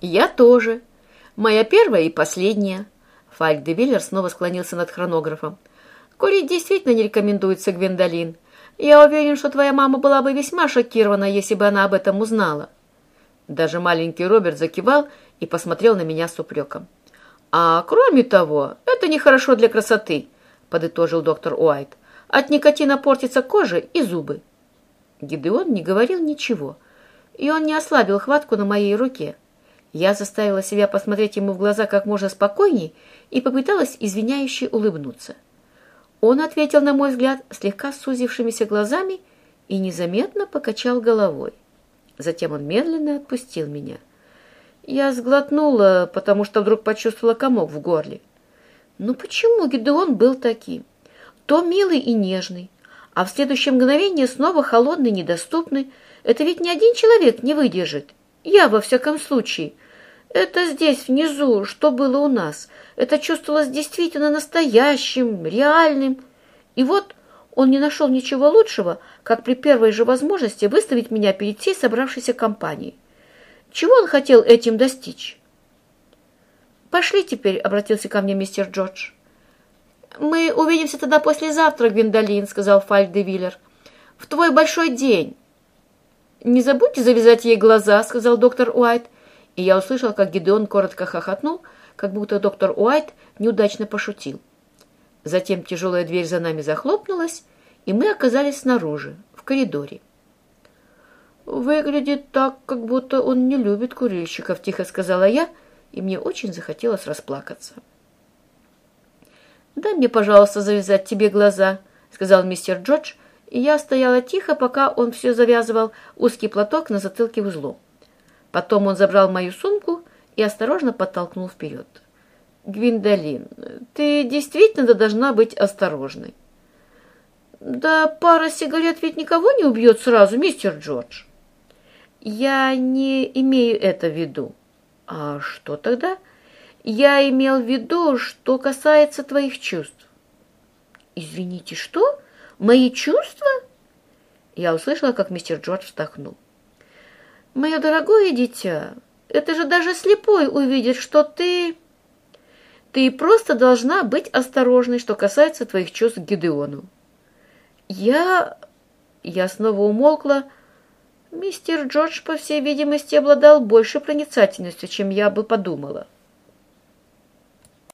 Я тоже. Моя первая и последняя. Фальк де Виллер снова склонился над хронографом. Курить действительно не рекомендуется, Гвендолин. Я уверен, что твоя мама была бы весьма шокирована, если бы она об этом узнала. Даже маленький Роберт закивал и посмотрел на меня с упреком. «А кроме того, это нехорошо для красоты», — подытожил доктор Уайт. «От никотина портится кожа и зубы». Гидеон не говорил ничего, и он не ослабил хватку на моей руке. Я заставила себя посмотреть ему в глаза как можно спокойней и попыталась извиняюще улыбнуться. Он ответил, на мой взгляд, слегка сузившимися глазами и незаметно покачал головой. Затем он медленно отпустил меня. Я сглотнула, потому что вдруг почувствовала комок в горле. Ну почему Гидеон был таким? То милый и нежный, а в следующее мгновение снова холодный недоступный. Это ведь ни один человек не выдержит. Я, во всяком случае. Это здесь, внизу, что было у нас. Это чувствовалось действительно настоящим, реальным. И вот он не нашел ничего лучшего, как при первой же возможности выставить меня перед всей собравшейся компанией. Чего он хотел этим достичь? «Пошли теперь», — обратился ко мне мистер Джордж. «Мы увидимся тогда послезавтра, Гвиндолин», — сказал Фальк де Виллер. «В твой большой день». «Не забудьте завязать ей глаза», — сказал доктор Уайт. И я услышал, как Гидеон коротко хохотнул, как будто доктор Уайт неудачно пошутил. Затем тяжелая дверь за нами захлопнулась, и мы оказались снаружи, в коридоре. «Выглядит так, как будто он не любит курильщиков», — тихо сказала я, и мне очень захотелось расплакаться. «Дай мне, пожалуйста, завязать тебе глаза», — сказал мистер Джордж, и я стояла тихо, пока он все завязывал узкий платок на затылке узлом. Потом он забрал мою сумку и осторожно подтолкнул вперед. «Гвиндолин, ты действительно должна быть осторожной». «Да пара сигарет ведь никого не убьет сразу, мистер Джордж». «Я не имею это в виду». «А что тогда?» «Я имел в виду, что касается твоих чувств». «Извините, что? Мои чувства?» Я услышала, как мистер Джордж вздохнул. «Мое дорогое дитя, это же даже слепой увидит, что ты...» «Ты просто должна быть осторожной, что касается твоих чувств к Гидеону». «Я...» Я снова умолкла. Мистер Джордж, по всей видимости, обладал большей проницательностью, чем я бы подумала.